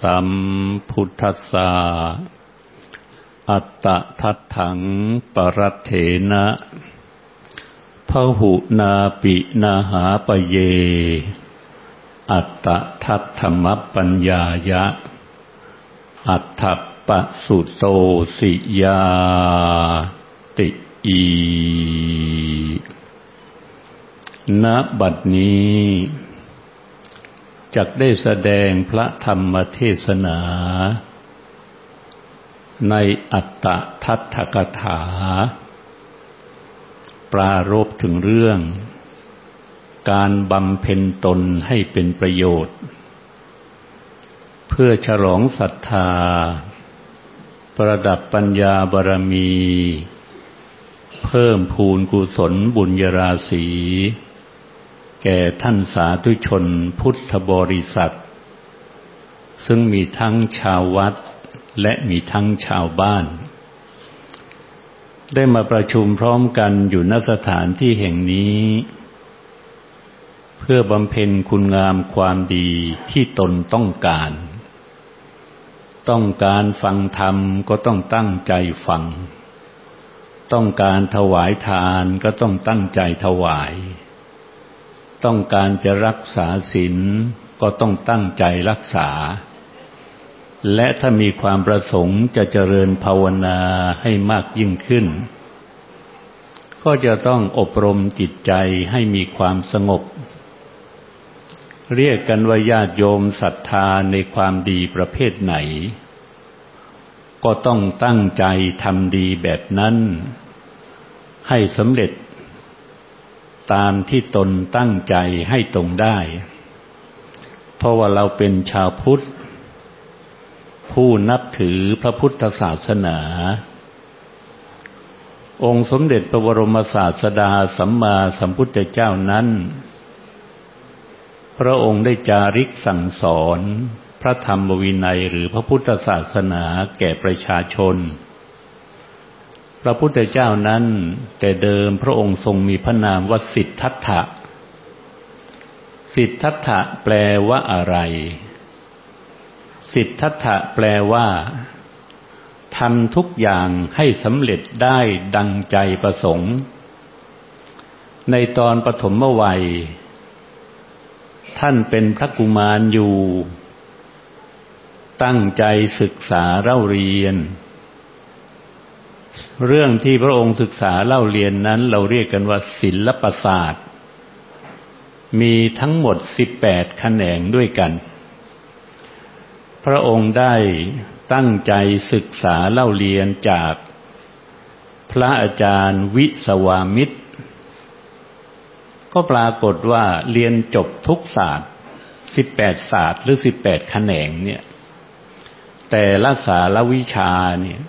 สัมพุทธัสสะอัตตะทัตถังปรัตเถนะพหุนาปินาหาปเย อัตตะทัตธรรมปัญญายะ อัตถปสุโตสิยาติอีณบัดนี้ จักได้แสดงพระธรรมเทศนา ในอัตตทัตถกถา ปรารบถึงเรื่อง การบำเพ็ญตนให้เป็นประโยชน์ เพื่อฉลองศรัทธา ประดับปัญญาบารมี เพิ่มพูนกุศลบุญญาราศี แก่ท่านสาธุชนพุทธบริษัท ซึ่งมีทั้งชาววัดและมีทั้งชาวบ้าน ได้มาประชุมพร้อมกันอยู่ณสถานที่แห่งนี้ เพื่อบำเพ็ญคุณงามความดีที่ตนต้องการ ต้องการฟังธรรมก็ต้องตั้งใจฟัง ต้องการถวายทานก็ต้องตั้งใจถวาย ต้องการจะรักษาศีลก็ต้องตั้งใจรักษา และถ้ามีความประสงค์จะเจริญภาวนาให้มากยิ่งขึ้น ก็จะต้องอบรมจิตใจให้มีความสงบ เรียกกันว่าญาติโยมศรัทธาในความดีประเภทไหน ก็ต้องตั้งใจทำดีแบบนั้น ให้สำเร็จ ตามที่ตนตั้งใจให้ตรงได้ เพราะว่าเราเป็นชาวพุทธ ผู้นับถือพระพุทธศาสนา องค์สมเด็จพระบรมศาสดาสัมมาสัมพุทธเจ้านั้น พระองค์ได้จาริกสั่งสอนพระธรรมวินัยหรือพระพุทธศาสนาแก่ประชาชน ระพุทธเจ้านั้น แต่เดิมพระองค์ทรงมีพระนามว่าสิทธัตถะ สิทธัตถะแปลว่าอะไร สิทธัตถะแปลว่าทำทุกอย่างให้สำเร็จได้ดังใจประสงค์ ในตอนปฐมวัย ท่านเป็นพระกุมารอยู่ ตั้งใจศึกษาเล่าเรียน เรื่องที่พระองค์ศึกษาเล่าเรียนนั้น เราเรียกกันว่าศิลปศาสตร์ มีทั้งหมดสิบแปดแขนงด้วยกัน พระองค์ได้ตั้งใจศึกษาเล่าเรียนจากพระอาจารย์วิสวามิตร ก็ปรากฏว่าเรียนจบทุกศาสตร์สิบแปดศาสตร์หรือสิบแปดแขนงเนี่ย แต่ละสารวิชาเนี่ย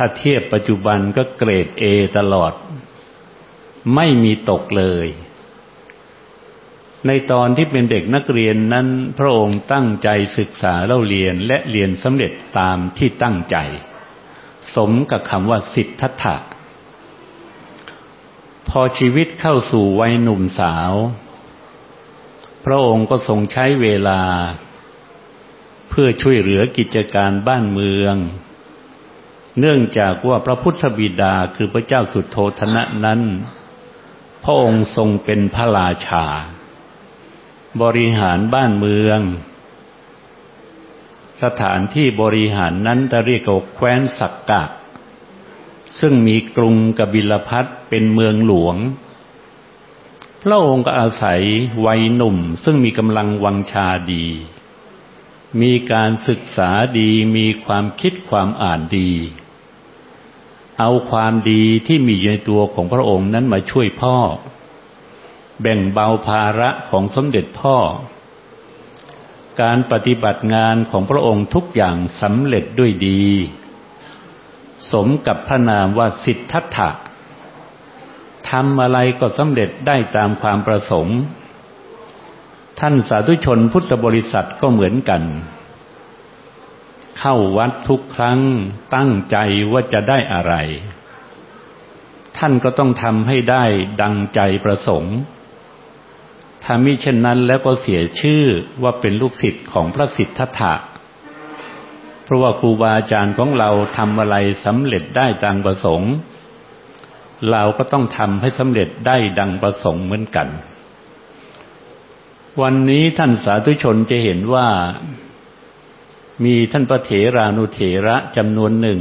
ถ้าเทียบปัจจุบันก็เกรดเอตลอด ไม่มีตกเลย ในตอนที่เป็นเด็กนักเรียนนั้น พระองค์ตั้งใจศึกษาเล่าเรียนและเรียนสำเร็จตามที่ตั้งใจ สมกับคำว่าสิทธัตถะพอชีวิตเข้าสู่วัยหนุ่มสาว พระองค์ก็ทรงใช้เวลา เพื่อช่วยเหลือกิจการบ้านเมือง เนื่องจากว่าพระพุทธบิดาคือพระเจ้าสุดโทธนะนั้น พระองค์ทรงเป็นพระราชา บริหารบ้านเมือง สถานที่บริหารนั้นจะเรียกว่าแคว้นสักกะซึ่งมีกรุงกบิลพัทเป็นเมืองหลวง พระองค์ก็อาศัยวัยหนุ่ม ซึ่งมีกำลังวังชาดี มีการศึกษาดีมีความคิดความอ่านดี เอาความดีที่มีอยู่ในตัวของพระองค์นั้นมาช่วยพ่อ แบ่งเบาภาระของสมเด็จพ่อ การปฏิบัติงานของพระองค์ทุกอย่างสำเร็จด้วยดี สมกับพระนามว่าสิทธัตถะทำอะไรก็สำเร็จได้ตามความประสงค์ ท่านสาธุชนพุทธบริษัทก็เหมือนกัน เข้าวัดทุกครั้งตั้งใจว่าจะได้อะไร ท่านก็ต้องทำให้ได้ดังใจประสงค์ถ้ามิเช่นนั้นแล้วก็เสียชื่อว่าเป็นลูกศิษย์ของพระสิทธัตถะเพราะว่าครูบาอาจารย์ของเราทำอะไรสำเร็จได้ดังประสงค์ เราก็ต้องทำให้สำเร็จได้ดังประสงค์เหมือนกัน วันนี้ท่านสาธุชนจะเห็นว่า มีท่านพระเถรานุเถระจำนวนหนึ่ง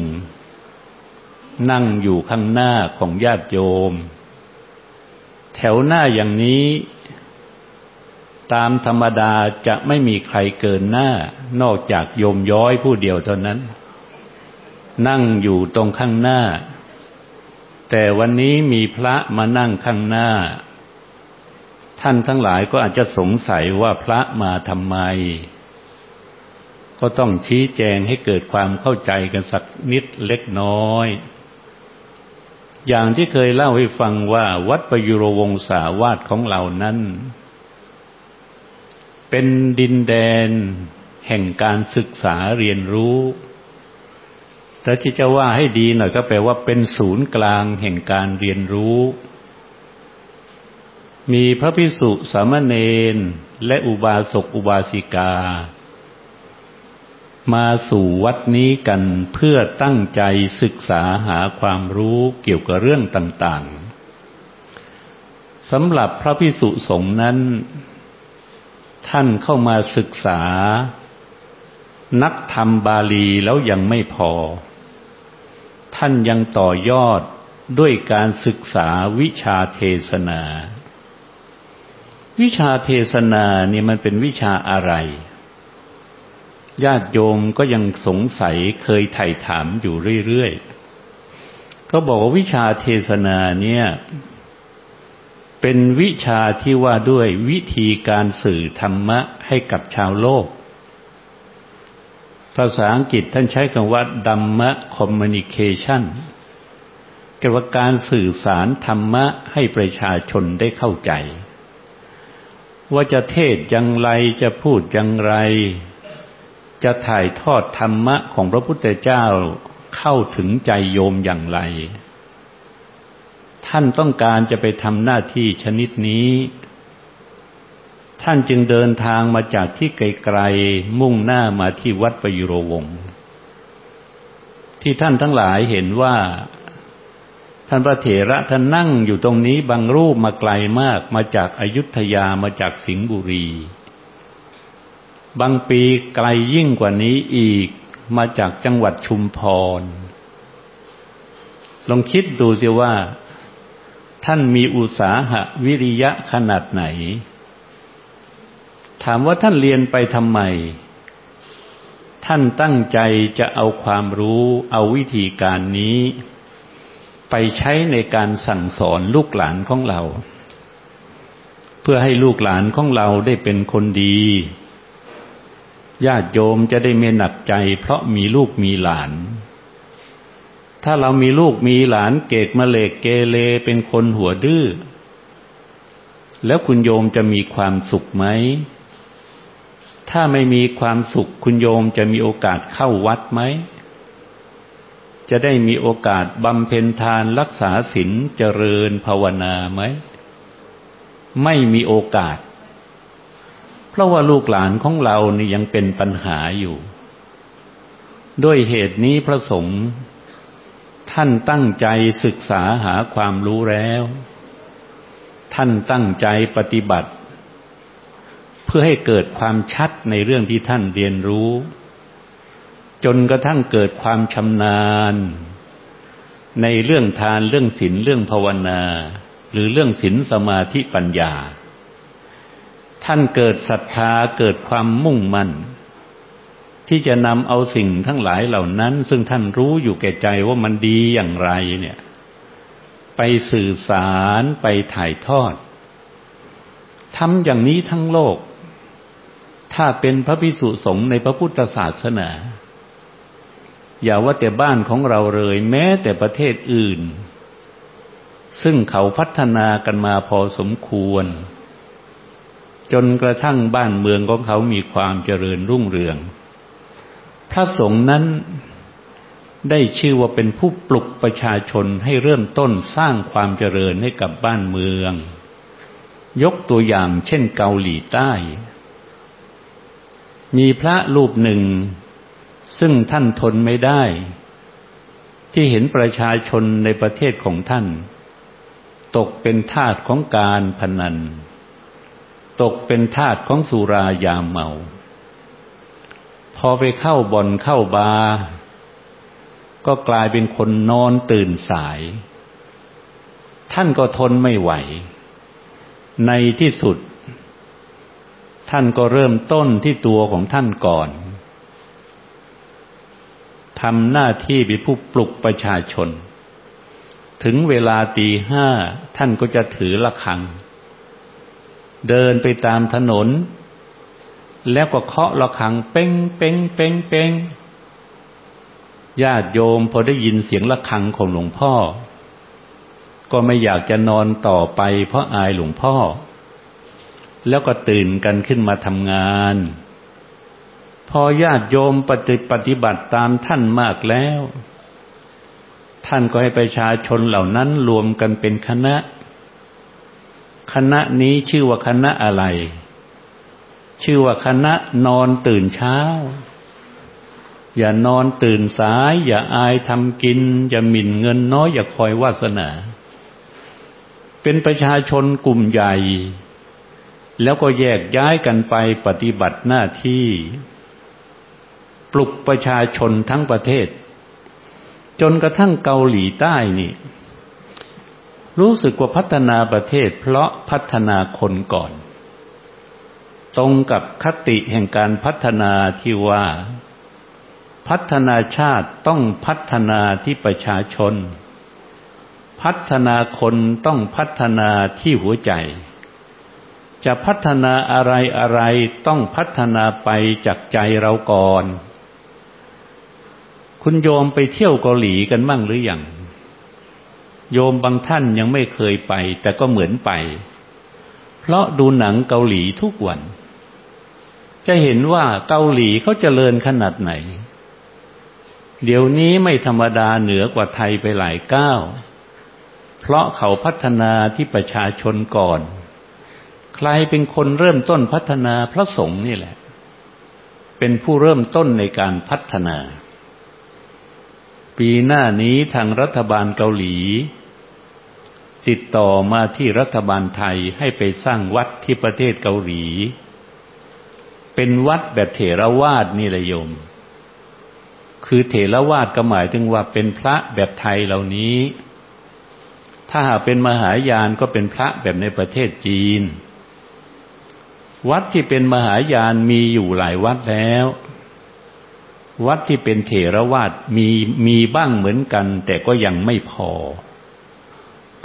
นั่งอยู่ข้างหน้าของญาติโยม แถวหน้าอย่างนี้ ตามธรรมดาจะไม่มีใครเกินหน้า นอกจากโยมย้อยผู้เดียวเท่านั้น นั่งอยู่ตรงข้างหน้า แต่วันนี้มีพระมานั่งข้างหน้า ท่านทั้งหลายก็อาจจะสงสัยว่าพระมาทำไม ก็ต้องชี้แจงให้เกิดความเข้าใจกันสักนิดเล็กน้อย อย่างที่เคยเล่าให้ฟังว่าวัดประยุรวงศาวาสของเรานั้น เป็นดินแดนแห่งการศึกษาเรียนรู้แต่ที่จะว่าให้ดีหน่อยก็แปลว่าเป็นศูนย์กลางแห่งการเรียนรู้ มีพระพิสุสามเณรและอุบาสกอุบาสิกา มาสู่วัดนี้กันเพื่อตั้งใจศึกษาหาความรู้เกี่ยวกับเรื่องต่าง ๆสำหรับพระพิสุสงฆ์นั้น ท่านเข้ามาศึกษา นักธรรมบาลีแล้วยังไม่พอ ท่านยังต่อยอดด้วยการศึกษาวิชาเทศนา วิชาเทศนาเนี่ยมันเป็นวิชาอะไร ญาติโยมก็ยังสงสัยเคยไถ่ถามอยู่เรื่อยๆ ก็บอกว่าวิชาเทศนาเนี่ย เป็นวิชาที่ว่าด้วยวิธีการสื่อธรรมะให้กับชาวโลก ภาษาอังกฤษท่านใช้คำว่าดัมมะคอมมินิเคชันกี่ยวกับการสื่อสารธรรมะให้ประชาชนได้เข้าใจ ว่าจะเทศอย่างไรจะพูดอย่างไร จะถ่ายทอดธรรมะของพระพุทธเจ้าเข้าถึงใจโยมอย่างไร ท่านต้องการจะไปทำหน้าที่ชนิดนี้ ท่านจึงเดินทางมาจากที่ไกลๆมุ่งหน้ามาที่วัดประยุโรวงศ์ที่ท่านทั้งหลายเห็นว่า ท่านพระเถระท่านนั่งอยู่ตรงนี้บางรูปมาไกลมากมาจากอายุทยามาจากสิงห์บุรี บางปีไกลยิ่งกว่านี้อีกมาจากจังหวัดชุมพร ลองคิดดูสิว่า ท่านมีอุตสาหะวิริยะขนาดไหน ถามว่าท่านเรียนไปทำไม ท่านตั้งใจจะเอาความรู้เอาวิธีการนี้ ไปใช้ในการสั่งสอนลูกหลานของเรา เพื่อให้ลูกหลานของเราได้เป็นคนดี ญาติโยมจะได้ไม่หนักใจ เพราะมีลูกมีหลาน ถ้าเรามีลูกมีหลานเกกมะเลกเกเรเป็นคนหัวดื้อ แล้วคุณโยมจะมีความสุขไหม ถ้าไม่มีความสุขคุณโยมจะมีโอกาสเข้าวัดไหม จะได้มีโอกาสบำเพ็ญทานรักษาศีลเจริญภาวนาไหม ไม่มีโอกาส ราะว่าลูกหลานของเรานี่ยังเป็นปัญหาอยู่ ด้วยเหตุนี้พระสงฆ์ท่านตั้งใจศึกษาหาความรู้แล้ว ท่านตั้งใจปฏิบัติ เพื่อให้เกิดความชัดในเรื่องที่ท่านเรียนรู้ จนกระทั่งเกิดความชำนาญ ในเรื่องทานเรื่องศีลเรื่องภาวนา หรือเรื่องศีลสมาธิปัญญา ท่านเกิดศรัทธาเกิดความมุ่งมั่น ที่จะนำเอาสิ่งทั้งหลายเหล่านั้น ซึ่งท่านรู้อยู่แก่ใจว่ามันดีอย่างไรเนี่ย ไปสื่อสารไปถ่ายทอดทำอย่างนี้ทั้งโลก ถ้าเป็นพระพิสุสงฆ์ในพระพุทธศาสนา อย่าว่าแต่บ้านของเราเลย แม้แต่ประเทศอื่น ซึ่งเขาพัฒนากันมาพอสมควร จนกระทั่งบ้านเมืองของเขามีความเจริญรุ่งเรือง พระสงฆ์นั้นได้ชื่อว่าเป็นผู้ปลุกประชาชนให้เริ่มต้นสร้างความเจริญให้กับบ้านเมือง ยกตัวอย่างเช่นเกาหลีใต้ มีพระรูปหนึ่ง ซึ่งท่านทนไม่ได้ ที่เห็นประชาชนในประเทศของท่าน ตกเป็นทาสของการพนัน ตกเป็นทาสของสุรายาเมา พอไปเข้าบ่อนเข้าบาร์ก็กลายเป็นคนนอนตื่นสาย ท่านก็ทนไม่ไหว ในที่สุด ท่านก็เริ่มต้นที่ตัวของท่านก่อนทำหน้าที่เป็นผู้ปลุกประชาชน ถึงเวลาตีห้าท่านก็จะถือละฆัง เดินไปตามถนน แล้วก็เคาะละฆังเป้งเป้งเป้งเป้งญาติโยมพอได้ยินเสียงะระฆังของหลวงพ่อ ก็ไม่อยากจะนอนต่อไปเพราะอายหลวงพ่อ แล้วก็ตื่นกันขึ้นมาทำงาน พอญาติโยมปฏิปฏิบัติตามท่านมากแล้ว ท่านก็ให้ประชาชนเหล่านั้นรวมกันเป็นคณะ คณะนี้ชื่อว่าคณะอะไร ชื่อว่าคณะนอนตื่นเช้า อย่านอนตื่นสาย อย่าอายทำกิน อย่าหมิ่นเงินน้อย อย่าคอยวาสนา เป็นประชาชนกลุ่มใหญ่ แล้วก็แยกย้ายกันไปปฏิบัติหน้าที่ ปลุกประชาชนทั้งประเทศ จนกระทั่งเกาหลีใต้นี่ รู้สึกว่าพัฒนาประเทศ เพราะพัฒนาคนก่อน ตรงกับคติแห่งการพัฒนาที่ว่า พัฒนาชาติต้องพัฒนาที่ประชาชน พัฒนาคนต้องพัฒนาที่หัวใจ จะพัฒนาอะไรอะไรต้องพัฒนาไปจากใจเราก่อน คุณโยมไปเที่ยวเกาหลีกันมั่งหรืออยัง โยมบางท่านยังไม่เคยไป แต่ก็เหมือนไป เพราะดูหนังเกาหลีทุกวัน จะเห็นว่าเกาหลีเขาเจริญขนาดไหน เดี๋ยวนี้ไม่ธรรมดาเหนือกว่าไทยไปหลายก้าวเพราะเขาพัฒนาที่ประชาชนก่อน ใครเป็นคนเริ่มต้นพัฒนาพระสงฆ์นี่แหละ เป็นผู้เริ่มต้นในการพัฒนา ปีหน้านี้ทางรัฐบาลเกาหลี ติดต่อมาที่รัฐบาลไทยให้ไปสร้างวัดที่ประเทศเกาหลี เป็นวัดแบบเถรวาดนี่แหละโยม คือเถรวาดก็หมายถึงว่าเป็นพระแบบไทยเหล่านี้ ถ้าเป็นมหายานก็เป็นพระแบบในประเทศจีน วัดที่เป็นมหายานมีอยู่หลายวัดแล้ว วัดที่เป็นเถรวาดมีมีบ้างเหมือนกัน แต่ก็ยังไม่พอ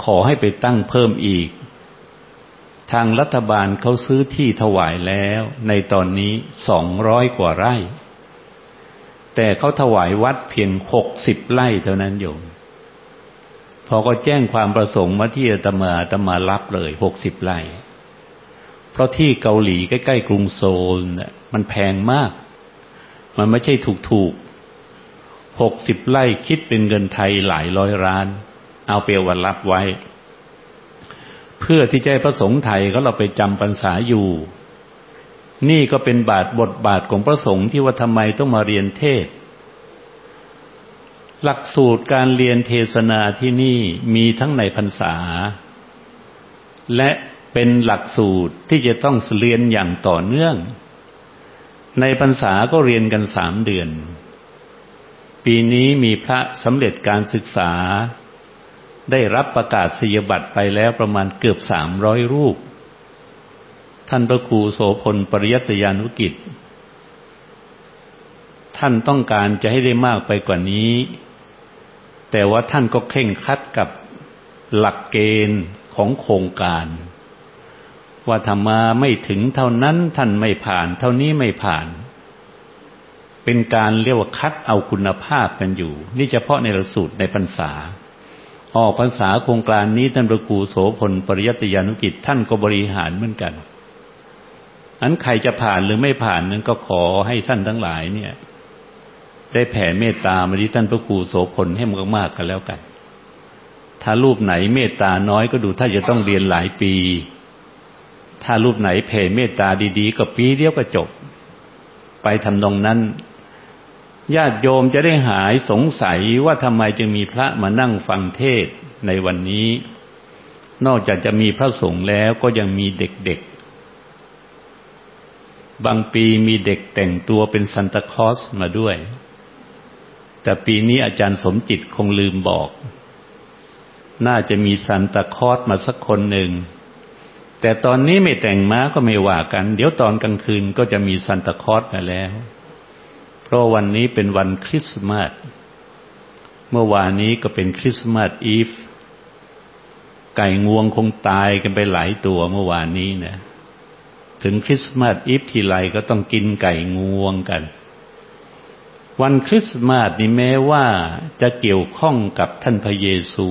ขอให้ไปตั้งเพิ่มอีก ทางรัฐบาลเขาซื้อที่ถวายแล้ว ในตอนนี้สองร้อยกว่าไร่ แต่เขาถวายวัดเพียงหกสิบไร่เท่านั้นโยมพอก็แจ้งความประสงค์มาที่อาตมาอาตมารับเลยหกสิบไร่ เพราะที่เกาหลีใกล้ๆกรุงโซลมันแพงมาก มันไม่ใช่ถูกๆหกสิบไร่คิดเป็นเงินไทยหลายร้อยล้าน เอาเปวันรับไว้ เพื่อที่จะให้พระสงฆ์ไทยเขาเราไปจำพรรษาอยู่ นี่ก็เป็นบาทบทบาทของพระสงฆ์ที่ว่าทำไมต้องมาเรียนเทศ หลักสูตรการเรียนเทศนาที่นี่มีทั้งในพรรษา และเป็นหลักสูตรที่จะต้องเรียนอย่างต่อเนื่อง ในพรรษาก็เรียนกันสามเดือน ปีนี้มีพระสำเร็จการศึกษา ได้รับประกาศสยบัตรไปแล้วประมาณเกือบสามร้อยรูป ท่านพระครูโสพลปริยัตยานุกิจ ท่านต้องการจะให้ได้มากไปกว่านี้ แต่ว่าท่านก็เคร่งคัดกับหลักเกณฑ์ของโครงการ ว่าธรรมาไม่ถึงเท่านั้นท่านไม่ผ่าน เท่านี้ไม่ผ่าน เป็นการเรียกว่าคัดเอาคุณภาพกันอยู่ นี่เฉพาะในหลักสูตรในพรรษา ออกพรรษาโครงการนี้ท่านพระครูโสพลปริยัติยานุกิจท่านก็บริหารเหมือนกันอันใครจะผ่านหรือไม่ผ่านนั้นก็ขอให้ท่านทั้งหลายเนี่ย ได้แผ่เมตตามาที่ท่านพระครูโสพลให้มากๆกันแล้วกัน ถ้ารูปไหนเมตตาน้อยก็ดูถ้าจะต้องเรียนหลายปี ถ้ารูปไหนแผ่เมตตาดีๆ ก็ปีเดียวก็จบ ไปทำนองนั้น ญาติโยมจะได้หายสงสัยว่าทำไมจึงมีพระมานั่งฟังเทศในวันนี้ นอกจากจะมีพระสงฆ์แล้วก็ยังมีเด็กๆ บางปีมีเด็กแต่งตัวเป็นซันตาคลอสมาด้วย แต่ปีนี้อาจารย์สมจิตคงลืมบอก น่าจะมีซันตาคลอสมาสักคนหนึ่ง แต่ตอนนี้ไม่แต่งม้าก็ไม่ว่ากัน เดี๋ยวตอนกลางคืนก็จะมีซันตาคอสมาแล้ว เพราะวันนี้เป็นวันคริสต์มาสเมื่อวานนี้ก็เป็นคริสต์มาสอีฟ ไก่งวงคงตายกันไปหลายตัวเมื่อวานนี้นะ ถึงคริสต์มาสอีฟทีไรก็ต้องกินไก่งวงกัน วันคริสต์มาสนี้แม้ว่าจะเกี่ยวข้องกับท่านพระเยซู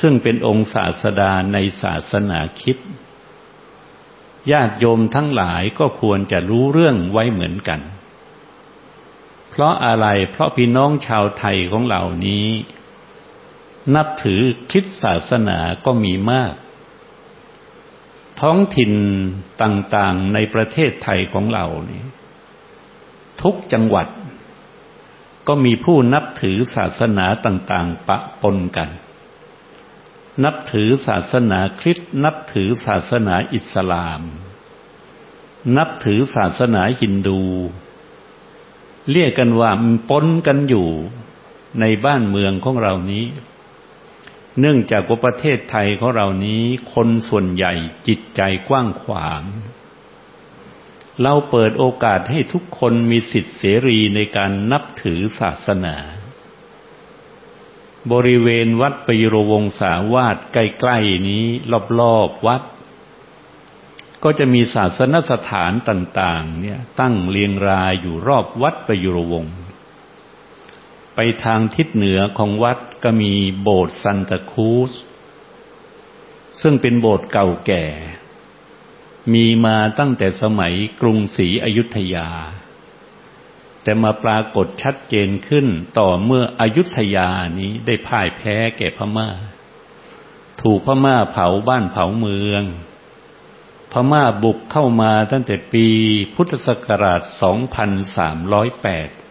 ซึ่งเป็นองค์ศาสดาในศาสนาคิด ญาติโยมทั้งหลายก็ควรจะรู้เรื่องไว้เหมือนกัน เพราะอะไรเพราะพี่น้องชาวไทยของเหล่านี้ นับถือคริสตศาสนาก็มีมาก ท้องถิ่นต่างๆในประเทศไทยของเรานี่ทุกจังหวัดก็มีผู้นับถือศาสนาต่าง ๆ ปะปนกัน นับถือศาสนาคริสต์นับถือศาสนาอิสลาม นับถือศาสนาฮินดู เรียกกันว่าปนกันอยู่ในบ้านเมืองของเรานี้ เนื่องจากว่าประเทศไทยของเรานี้ คนส่วนใหญ่จิตใจกว้างขวาง เราเปิดโอกาสให้ทุกคนมีสิทธิเสรีในการนับถือศาสนา บริเวณวัดปยโรวงศาวาสใกล้ๆนี้รอบๆวัด ก็จะมีศาสนสถานต่างๆ เนี่ย ตั้งเรียงรายอยู่รอบวัดปยโรวง ไปทางทิศเหนือของวัดก็มีโบสถ์ซันตาคูสซึ่งเป็นโบสถ์เก่าแก่ มีมาตั้งแต่สมัยกรุงศรีอยุธยา แต่มาปรากฏชัดเจนขึ้นต่อเมื่ออยุธยานี้ได้พ่ายแพ้แก่พมา่า ถูกพม่าเผาบ้านเผาเมือง พม่าบุกเข้ามาตั้งแต่ปีพุทธศักราช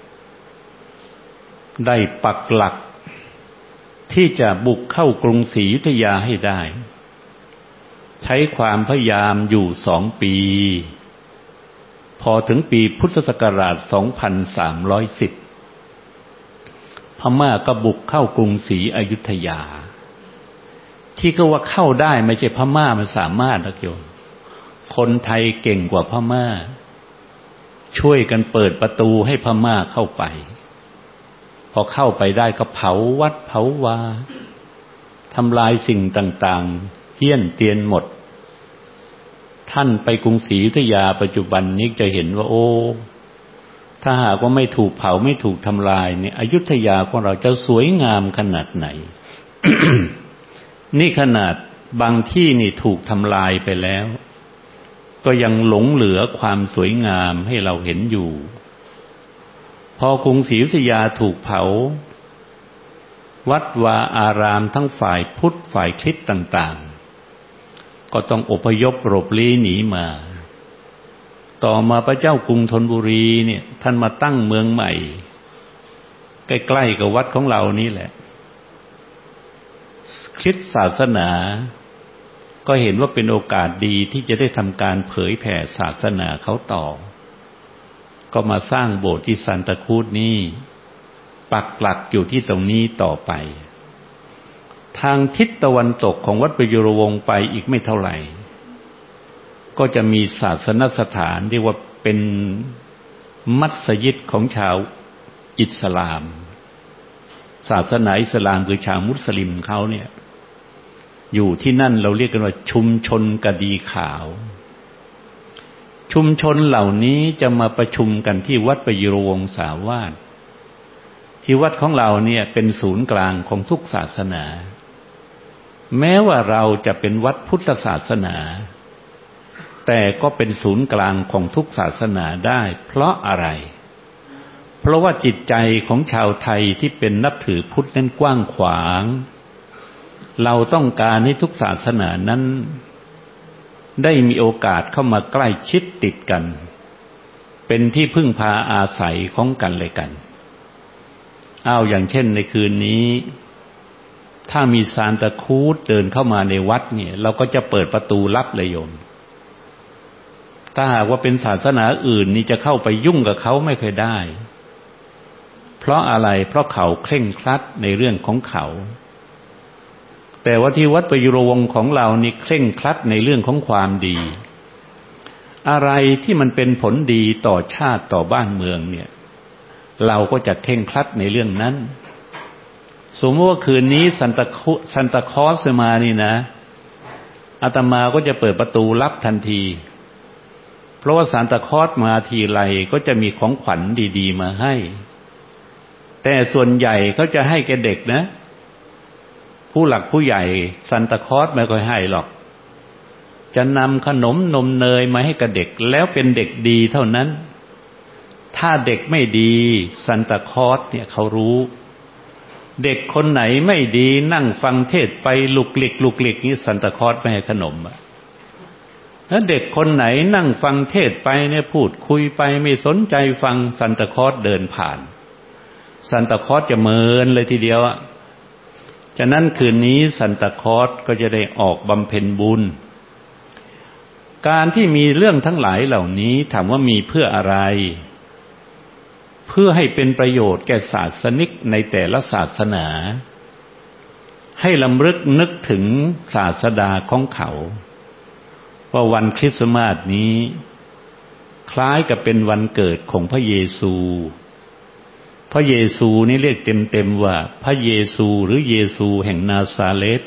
2308 ได้ปักหลัก ที่จะบุกเข้ากรุงศรีอยุธยาให้ได้ ใช้ความพยายามอยู่สองปี พอถึงปีพุทธศักราช 2310 พม่าก็บุกเข้ากรุงศรีอยุธยา ที่ก็ว่าเข้าได้ไม่ใช่พม่ามันสามารถนะโยมคนไทยเก่งกว่าพม่า ช่วยกันเปิดประตูให้พม่าเข้าไป พอเข้าไปได้ก็เผาวัดเผาวาทำลายสิ่งต่าง ๆเฮี้ยนเตียนหมด ท่านไปกรุงศรีอยุธยาปัจจุบันนี้จะเห็นว่า โอ้ ถ้าหากว่าไม่ถูกเผาไม่ถูกทำลายเนี่ยอยุธยาของเราจะสวยงามขนาดไหน นี่ขนาดบางที่นี่ถูกทำลายไปแล้ว ก็ยังหลงเหลือความสวยงามให้เราเห็นอยู่ พอกรุงศรีอยุธยาถูกเผา วัดวาอารามทั้งฝ่ายพุทธฝ่ายคริสต์ต่าง ก็ต้องอพยพหลบลี้หนีมา ต่อมาพระเจ้ากรุงธนบุรีเนี่ย ท่านมาตั้งเมืองใหม่ ใกล้ๆกับวัดของเรานี่แหละ คริสตศาสนาก็เห็นว่าเป็นโอกาสดีที่จะได้ทำการเผยแผ่ศาสนาเขาต่อ ก็มาสร้างโบสถ์ที่ซันตาคูดนี้ปักหลักอยู่ที่ตรงนี้ต่อไป ทางทิศตะวันตกของวัดประยุรวงไปอีกไม่เท่าไหร่ ก็จะมีศาสนสถานที่ว่าเป็นมัสยิดของชาวอิสลาม ศาสนาอิสลามคือชาวมุสลิมเขาเนี่ย อยู่ที่นั่นเราเรียกกันว่าชุมชนกะดีขาว ชุมชนเหล่านี้จะมาประชุมกันที่วัดประยุรวงศาวาสที่วัดของเราเนี่ยเป็นศูนย์กลางของทุกศาสนา แม้ว่าเราจะเป็นวัดพุทธศาสนา แต่ก็เป็นศูนย์กลางของทุกศาสนาได้ เพราะอะไร เพราะว่าจิตใจของชาวไทยที่เป็นนับถือพุทธนั้นกว้างขวาง เราต้องการให้ทุกศาสนานั้น ได้มีโอกาสเข้ามาใกล้ชิดติดกัน เป็นที่พึ่งพาอาศัยของกันเลยกัน เอาอย่างเช่นในคืนนี้ ถ้ามีซานตะคูดเดินเข้ามาในวัดเนี่ย เราก็จะเปิดประตูลับเลยโยม ถ้าหากว่าเป็นศาสนาอื่นนี่จะเข้าไปยุ่งกับเขาไม่เคยได้ เพราะอะไรเพราะเขาเคร่งครัดในเรื่องของเขา แต่ว่าที่วัดประยุรวงของเรานี่เคร่งครัดในเรื่องของความดี อะไรที่มันเป็นผลดีต่อชาติต่อบ้านเมืองเนี่ย เราก็จะเข่งครัดในเรื่องนั้น สมมติว่าคืนนี้ซันตาคุซันตาคอสมานี่นะอาตมาก็จะเปิดประตูรับทันที เพราะว่าซานตาคอสมาทีไรก็จะมีของขวัญดีๆ มาให้ แต่ส่วนใหญ่เขาจะให้แกเด็กนะ ผู้หลักผู้ใหญ่ซานตาคลอสไม่ค่อยให้หรอก จะนำขนมนมเนยมาให้กับเด็กแล้วเป็นเด็กดีเท่านั้น ถ้าเด็กไม่ดีซานตาคลอสเนี่ยเขารู้ เด็กคนไหนไม่ดีนั่งฟังเทศน์ไปหลุกหลิกหลุกหลิกนี่ซานตาคลอสไม่ให้ขนมอะแล้วเด็กคนไหนนั่งฟังเทศน์ไปเนี่ยพูดคุยไปไม่สนใจฟังซานตาคลอสเดินผ่านซานตาคลอสจะเมินเลยทีเดียวอะฉะนั้นคืนนี้ซานตาคลอสก็จะได้ออกบำเพ็ญบุญ การที่มีเรื่องทั้งหลายเหล่านี้ถามว่ามีเพื่ออะไร เพื่อให้เป็นประโยชน์แก่ศาสนิกในแต่ละศาสนา ให้รำลึกนึกถึงศาสดาของเขา ว่าวันคริสต์มาสนี้ คล้ายกับเป็นวันเกิดของพระเยซู พระเยซูนี่เรียกเต็มๆว่า พระเยซูหรือเยซูแห่งนาซาเลต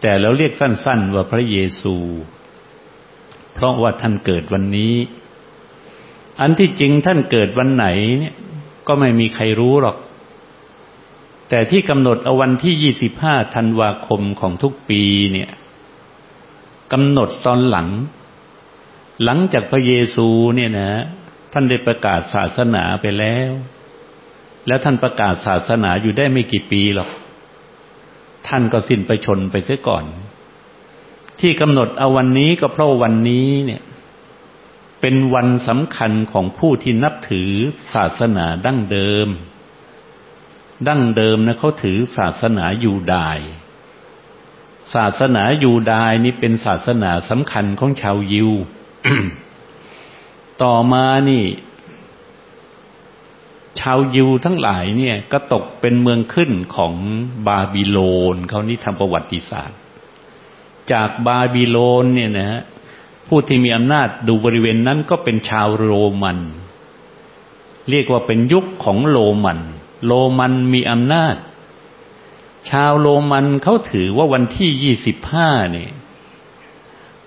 แต่แล้วเรียกสั้นๆว่าพระเยซู เพราะว่าท่านเกิดวันนี้ อันที่จริงท่านเกิดวันไหนเนี่ยก็ไม่มีใครรู้หรอก แต่ที่กำหนดเอาวันที่ยี่สิบห้าธันวาคมของทุกปีเนี่ยกำหนดตอนหลัง หลังจากพระเยซูเนี่ยนะ ท่านได้ประกาศศาสนาไปแล้ว แล้วท่านประกาศศาสนาอยู่ได้ไม่กี่ปีหรอก ท่านก็สิ้นไปชนไปเสียก่อน ที่กำหนดเอาวันนี้ก็เพราะวันนี้เนี่ย เป็นวันสำคัญของผู้ที่นับถือศาสนาดั้งเดิม ดั้งเดิมนะเขาถือศาสนายูดาย ศาสนายูดายนี่เป็นศาสนาสำคัญของชาวยิว ต่อมานี่ ชาวยิวทั้งหลายเนี่ย ก็ตกเป็นเมืองขึ้นของบาบิโลนเขานี่ทำประวัติศาสตร์ จากบาบิโลนเนี่ยนะฮะ ผู้ที่มีอำนาจดูบริเวณนั้นก็เป็นชาวโรมัน เรียกว่าเป็นยุคของโรมัน โรมันมีอำนาจ ชาวโรมันเขาถือว่าวันที่ยี่สิบห้าเนี่ย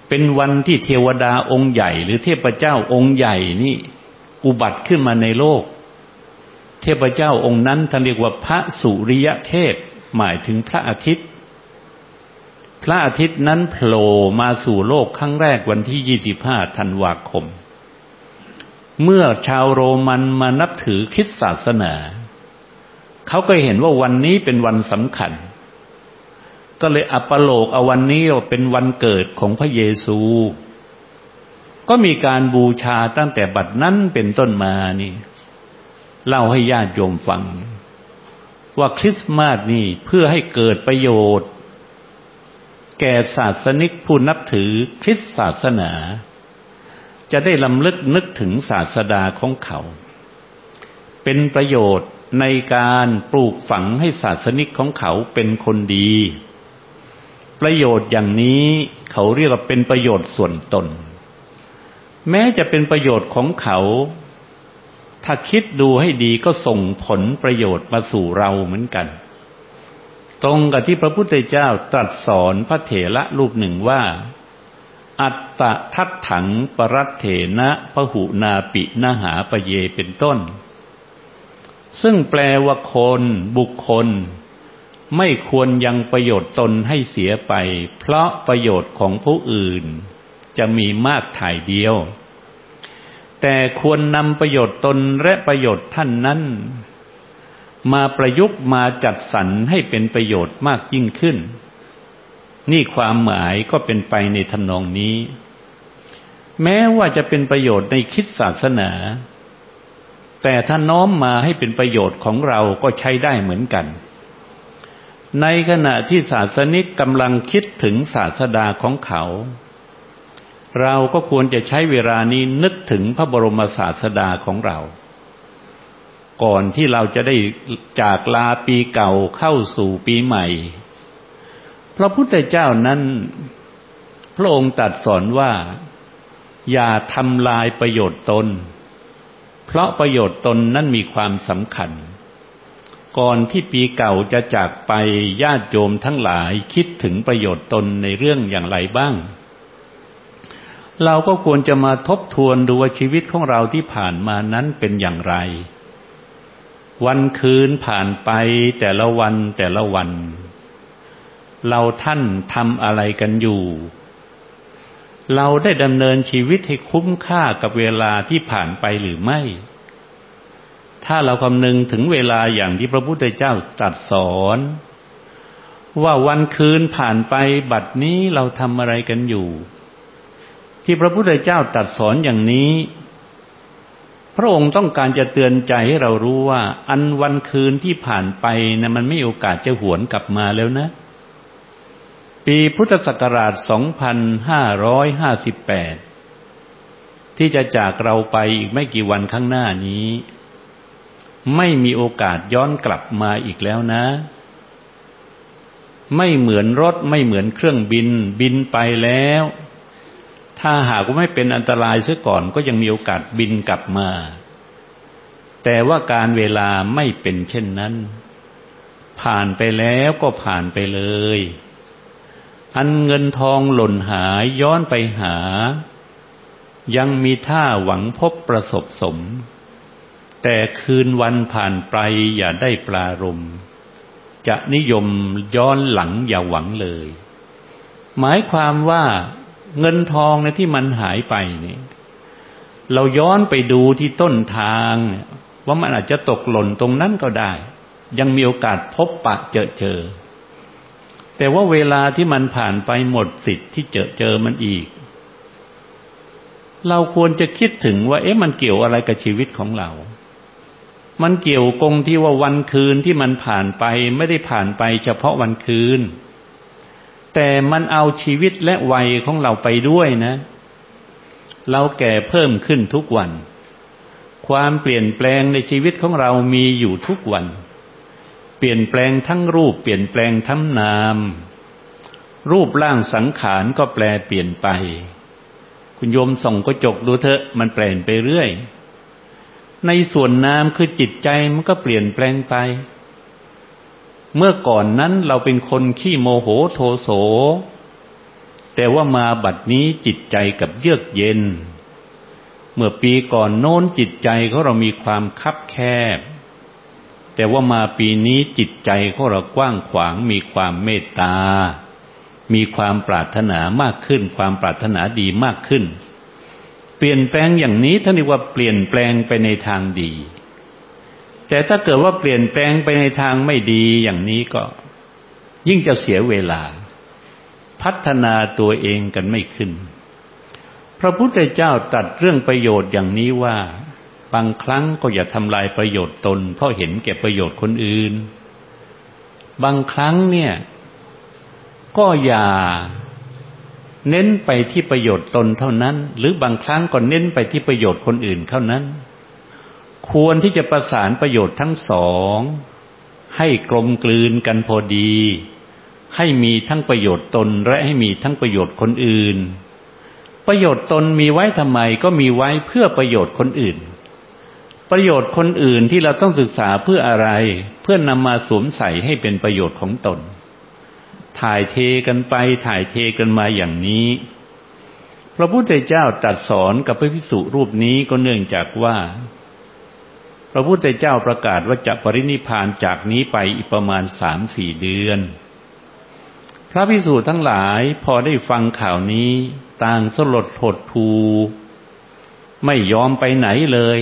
เป็นวันที่เทวดาองค์ใหญ่ หรือเทพเจ้าองค์ใหญ่นี่อุบัติขึ้นมาในโลก เทพเจ้าองค์นั้นท่านเรียกว่าพระสุริยเทพหมายถึงพระอาทิตย์ พระอาทิตย์นั้นโผล่มาสู่โลกครั้งแรกวันที่ 25 ธันวาคม เมื่อชาวโรมันมานับถือคริสตศาสนา เขาก็เห็นว่าวันนี้เป็นวันสำคัญ ก็เลยอัปโลกเอาวันนี้เป็นวันเกิดของพระเยซู ก็มีการบูชาตั้งแต่บัดนั้นเป็นต้นมานี่ เล่าให้ญาติโยมฟัง ว่าคริสต์มาสนี่เพื่อให้เกิดประโยชน์ แก่ศาสนิกผู้นับถือคริสตศาสนา จะได้ลำลึกนึกถึงศาสดาของเขา เป็นประโยชน์ในการปลูกฝังให้ศาสนิกของเขาเป็นคนดี ประโยชน์อย่างนี้เขาเรียกว่าเป็นประโยชน์ส่วนตน แม้จะเป็นประโยชน์ของเขา ถ้าคิดดูให้ดีก็ส่งผลประโยชน์มาสู่เราเหมือนกัน ตรงกับที่พระพุทธเจ้าตรัสสอนพระเถระรูปหนึ่งว่า อัตตะทัตถังปรัตเถนะพหุนาปินหาปเยเป็นต้น ซึ่งแปลว่าคนบุคคล ไม่ควรยังประโยชน์ตนให้เสียไป เพราะประโยชน์ของผู้อื่น จะมีมากถ่ายเดียว แต่ควรนำประโยชน์ตนและประโยชน์ท่านนั้น มาประยุกต์มาจัดสรรให้เป็นประโยชน์มากยิ่งขึ้น นี่ความหมายก็เป็นไปในทำนองนี้ แม้ว่าจะเป็นประโยชน์ในคิดศาสนา แต่ถ้าน้อมมาให้เป็นประโยชน์ของเราก็ใช้ได้เหมือนกัน ในขณะที่ศาสนิกกำลังคิดถึงศาสดาของเขา เราก็ควรจะใช้เวลานี้นึกถึงพระบรมศาสดาของเรา ก่อนที่เราจะได้จากลาปีเก่าเข้าสู่ปีใหม่ พระพุทธเจ้านั้น พระองค์ตรัสสอนว่า อย่าทำลายประโยชน์ตน เพราะประโยชน์ตนนั้นมีความสำคัญ ก่อนที่ปีเก่าจะจากไปญาติโยมทั้งหลายคิดถึงประโยชน์ตนในเรื่องอย่างไรบ้าง เราก็ควรจะมาทบทวนดูว่าชีวิตของเราที่ผ่านมานั้นเป็นอย่างไร วันคืนผ่านไปแต่ละวันแต่ละวัน เราท่านทำอะไรกันอยู่ เราได้ดำเนินชีวิตให้คุ้มค่ากับเวลาที่ผ่านไปหรือไม่ ถ้าเราคำนึงถึงเวลาอย่างที่พระพุทธเจ้าตรัสสอน ว่าวันคืนผ่านไปบัดนี้เราทำอะไรกันอยู่ ที่พระพุทธเจ้าตรัสสอนอย่างนี้ พระองค์ต้องการจะเตือนใจให้เรารู้ว่า อันวันคืนที่ผ่านไปนะมันไม่โอกาสจะหวนกลับมาแล้วนะ ปีพุทธศักราช 2558 ที่จะจากเราไปอีกไม่กี่วันข้างหน้านี้ ไม่มีโอกาสย้อนกลับมาอีกแล้วนะ ไม่เหมือนรถไม่เหมือนเครื่องบิน บินไปแล้ว ถ้าหากว่าไม่เป็นอันตรายเสียก่อนก็ยังมีโอกาสบินกลับมา แต่ว่าการเวลาไม่เป็นเช่นนั้น ผ่านไปแล้วก็ผ่านไปเลย อันเงินทองหล่นหายย้อนไปหา ยังมีท่าหวังพบประสบสม แต่คืนวันผ่านไปอย่าได้ปลารมจะนิยมย้อนหลังอย่าหวังเลย หมายความว่า เงินทองในที่มันหายไปนี่เราย้อนไปดูที่ต้นทาง ว่ามันอาจจะตกหล่นตรงนั้นก็ได้ ยังมีโอกาสพบปะเจอเจอ แต่ว่าเวลาที่มันผ่านไปหมดสิทธิ์ที่เจอเจอมันอีก เราควรจะคิดถึงว่า เอ๊ะมันเกี่ยวอะไรกับชีวิตของเรา มันเกี่ยวกงที่ว่าวันคืนที่มันผ่านไปไม่ได้ผ่านไปเฉพาะวันคืน แต่มันเอาชีวิตและวัยของเราไปด้วยนะ เราแก่เพิ่มขึ้นทุกวัน ความเปลี่ยนแปลงในชีวิตของเรามีอยู่ทุกวัน เปลี่ยนแปลงทั้งรูปเปลี่ยนแปลงทั้งนาม รูปร่างสังขารก็แปลเปลี่ยนไป คุณโยมส่องกระจกดูเถอะมันเปลี่ยนไปเรื่อย ในส่วนนามคือจิตใจมันก็เปลี่ยนแปลงไป เมื่อก่อนนั้นเราเป็นคนขี้โมโหโทโส แต่ว่ามาบัดนี้จิตใจกับเยือกเย็น เมื่อปีก่อนโน้นจิตใจเขาเรามีความคับแคบ แต่ว่ามาปีนี้จิตใจเขาเรากว้างขวางมีความเมตตา มีความปรารถนามากขึ้น ความปรารถนาดีมากขึ้น เปลี่ยนแปลงอย่างนี้ท่านเรียกว่าเปลี่ยนแปลงไปในทางดี แต่ถ้าเกิดว่าเปลี่ยนแปลงไปในทางไม่ดีอย่างนี้ก็ ยิ่งจะเสียเวลา พัฒนาตัวเองกันไม่ขึ้น พระพุทธเจ้าตัดเรื่องประโยชน์อย่างนี้ว่า บางครั้งก็อย่าทำลายประโยชน์ตน เพราะเห็นแก่ประโยชน์คนอื่น บางครั้งเนี่ย ก็อย่าเน้นไปที่ประโยชน์ตนเท่านั้น หรือบางครั้งก็เน้นไปที่ประโยชน์คนอื่นเท่านั้น ควรที่จะประสานประโยชน์ทั้งสอง ให้กลมกลืนกันพอดี ให้มีทั้งประโยชน์ตนและให้มีทั้งประโยชน์คนอื่น ประโยชน์ตนมีไว้ทำไมก็มีไว้เพื่อประโยชน์คนอื่น ประโยชน์คนอื่นที่เราต้องศึกษาเพื่ออะไร เพื่อนำมาสวมใส่ให้เป็นประโยชน์ของตน ถ่ายเทกันไปถ่ายเทกันมาอย่างนี้พระพุทธเจ้าตรัสสอนกับพระภิกษุรูปนี้ก็เนื่องจากว่า พระพุทธเจ้าประกาศว่าจะปรินิพานจากนี้ไปอีกประมาณสามสี่เดือน พระภิกษุทั้งหลายพอได้ฟังข่าวนี้ ต่างสลดหดทูไม่ยอมไปไหนเลย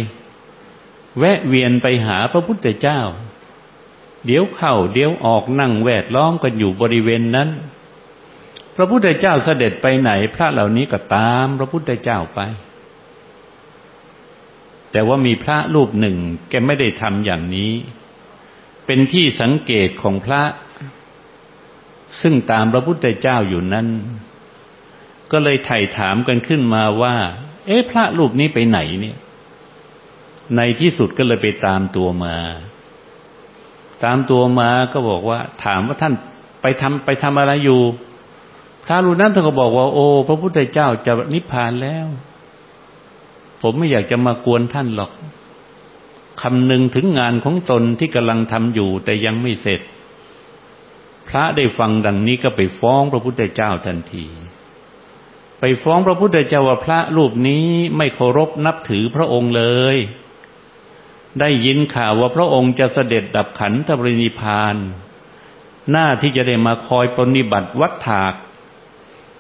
แวะเวียนไปหาพระพุทธเจ้า เดี๋ยวเข้าเดี๋ยวออกนั่งแวดล้อมกันอยู่บริเวณนั้น พระพุทธเจ้าเสด็จไปไหน พระเหล่านี้ก็ตามพระพุทธเจ้าไป แต่ว่ามีพระรูปหนึ่ง แกไม่ได้ทำอย่างนี้ เป็นที่สังเกตของพระ ซึ่งตามพระพุทธเจ้าอยู่นั้น ก็เลยไถ่ถามกันขึ้นมาว่า เอ๊ะ พระรูปนี้ไปไหนเนี่ย ในที่สุดก็เลยไปตามตัวมา ตามตัวมาก็บอกว่า ถามว่าท่านไปทำไปทำอะไรอยู่พระรูปนั้นท่านก็บอกว่า โอ้ พระพุทธเจ้าจะนิพพานแล้ว ผมไม่อยากจะมากวนท่านหรอกคำหนึ่งถึงงานของตนที่กำลังทำอยู่แต่ยังไม่เสร็จ พระได้ฟังดังนี้ก็ไปฟ้องพระพุทธเจ้าทันที ไปฟ้องพระพุทธเจ้าว่าพระรูปนี้ไม่เคารพนับถือพระองค์เลย ได้ยินข่าวว่าพระองค์จะเสด็จดับขันธปรินิพาน หน้าที่จะได้มาคอยปฏิบัติวัดถาก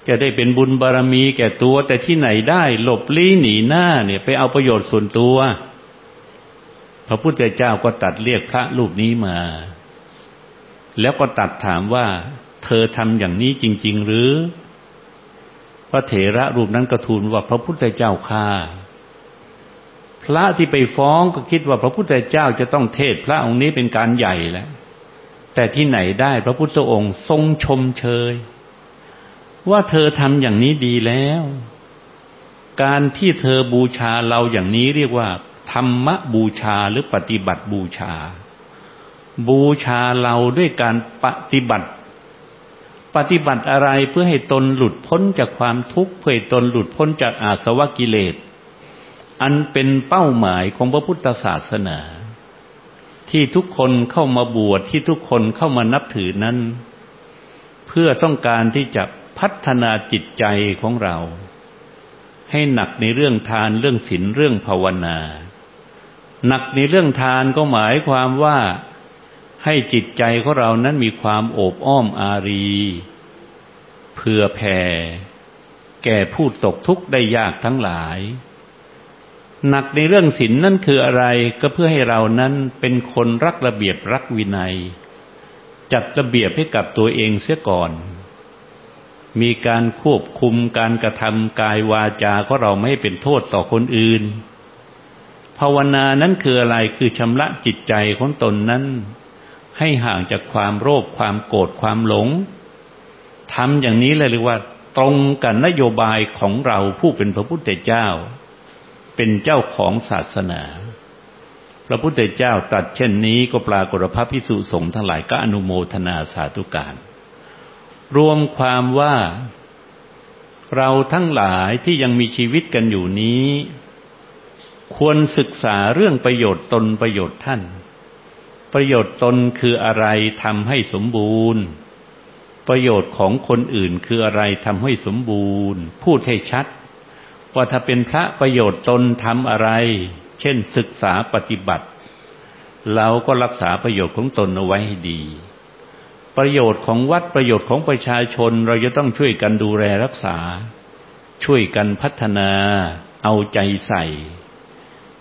จะได้เป็นบุญบารรมีแก่ตัว แต่ที่ไหนได้หลบลี้หนีหน้าเนี่ย ไปเอาประโยชน์ส่วนตัว พระพุทธเจ้าก็ตัดเรียกพระรูปนี้มา แล้วก็ตัดถามว่า เธอทำอย่างนี้จริง ๆ หรือ พระเถระรูปนั้นก็ทูลว่าพระพุทธเจ้าข้าพระที่ไปฟ้องก็คิดว่าพระพุทธเจ้าจะต้องเทศพระองค์นี้เป็นการใหญ่แล้วแต่ที่ไหนได้พระพุทธองค์ทรงชมเชย ว่าเธอทำอย่างนี้ดีแล้ว การที่เธอบูชาเราอย่างนี้เรียกว่า ธรรมบูชาหรือปฏิบัติบูชา บูชาเราด้วยการปฏิบัติ ปฏิบัติอะไรเพื่อให้ตนหลุดพ้นจากความทุกข์เพื่อให้ตนหลุดพ้นจากอาสวะกิเลส อันเป็นเป้าหมายของพระพุทธศาสนา ที่ทุกคนเข้ามาบวชที่ทุกคนเข้ามานับถือนั้น เพื่อต้องการที่จะ พัฒนาจิตใจของเรา ให้หนักในเรื่องทานเรื่องศีลเรื่องภาวนา หนักในเรื่องทานก็หมายความว่าให้จิตใจของเรานั้นมีความโอบอ้อมอารีเพื่อแผ่แก่ผู้ตกทุกข์ได้ยากทั้งหลาย หนักในเรื่องศีลนนั่นคืออะไรก็เพื่อให้เรานั้นเป็นคนรักระเบียบรักวินัย จัดระเบียบให้กับตัวเองเสียก่อน มีการควบคุมการกระทำกายวาจาของเราไม่ให้เป็นโทษต่อคนอื่น ภาวนานั้นคืออะไรคือชำระจิตใจของตนนั้น ให้ห่างจากความโลภความโกรธความหลงทำอย่างนี้เลยเรียกว่า ตรงกันนโยบายของเราผู้เป็นพระพุทธเจ้า เป็นเจ้าของศาสนา พระพุทธเจ้าตัดเช่นนี้ก็ปรากฏพระพิสุสงฆ์ทั้งหลายก็อนุโมทนาสาธุการ รวมความว่าเราทั้งหลายที่ยังมีชีวิตกันอยู่นี้ ควรศึกษาเรื่องประโยชน์ตนประโยชน์ท่าน ประโยชน์ตนคืออะไรทำให้สมบูรณ์ ประโยชน์ของคนอื่นคืออะไรทำให้สมบูรณ์ พูดให้ชัด ว่าถ้าเป็นพระประโยชน์ตนทำอะไร เช่นศึกษาปฏิบัติ เราก็รักษาประโยชน์ของตนเอาไว้ให้ดี ประโยชน์ของวัดประโยชน์ของประชาชน เราจะต้องช่วยกันดูแลรักษา ช่วยกันพัฒนา เอาใจใส่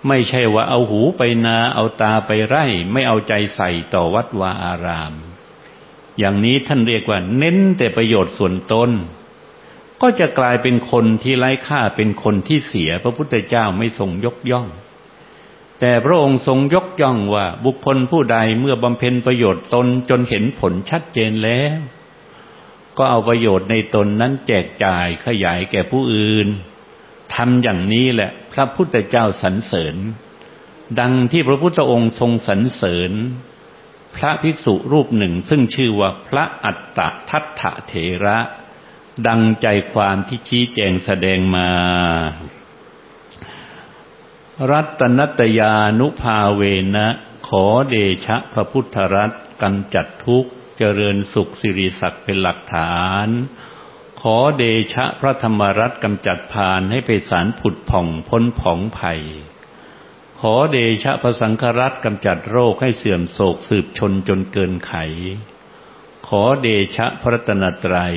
ไม่ใช่ว่าเอาหูไปนา เอาตาไปไร่ ไม่เอาใจใส่ต่อวัดวาอาราม อย่างนี้ท่านเรียกว่า เน้นแต่ประโยชน์ส่วนตนก็จะกลายเป็นคนที่ไร้ค่าเป็นคนที่เสียพระพุทธเจ้าไม่ทรงยกย่อง แต่พระองค์ทรงยกย่องว่าบุคคลผู้ใดเมื่อบำเพ็ญประโยชน์ตนจนเห็นผลชัดเจนแล้ว ก็เอาประโยชน์ในตนนั้นแจกจ่ายขยายแก่ผู้อื่นทำอย่างนี้แหละ พระพุทธเจ้าสรรเสริญ ดังที่พระพุทธองค์ทรงสรรเสริญ พระภิกษุรูปหนึ่งซึ่งชื่อว่าพระอัตตทัตถเถระ ดังใจความที่ชี้แจงแสดงมา รัตนตยานุภาเวนะ ขอเดชะพระพุทธรัตน์กำจัดทุกข์เจริญสุขสิริศักดิ์เป็นหลักฐาน ขอเดชะพระธรรมรัตน์กำจัดพานให้ไปสารผุดผ่องพ้นผ่องภัย ขอเดชะพระสังฆรัตน์กำจัดโรคให้เสื่อมโศกสืบชนจนเกินไข ขอเดชะพระตนตรัย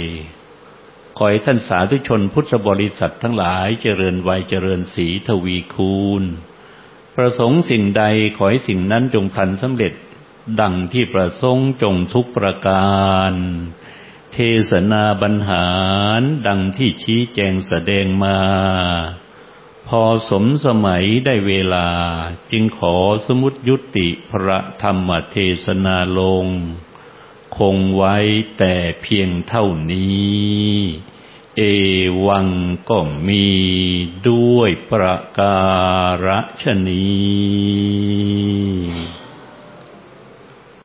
ขอให้ท่านสาธุชนพุทธบริษัททั้งหลายเจริญวัยเจริญสีทวีคูณ ประสงค์สิ่งใดขอให้สิ่งนั้นจงพันสำเร็จ ดังที่ประสงค์จงทุกประการ เทศนาบรรหารดังที่ชี้แจงแสดงมา พอสมสมัยได้เวลาจึงขอสมุดยุติพระธรรมเทศนาลง คงไว้แต่เพียงเท่านี้ เอวังก็มีด้วยประการฉนี้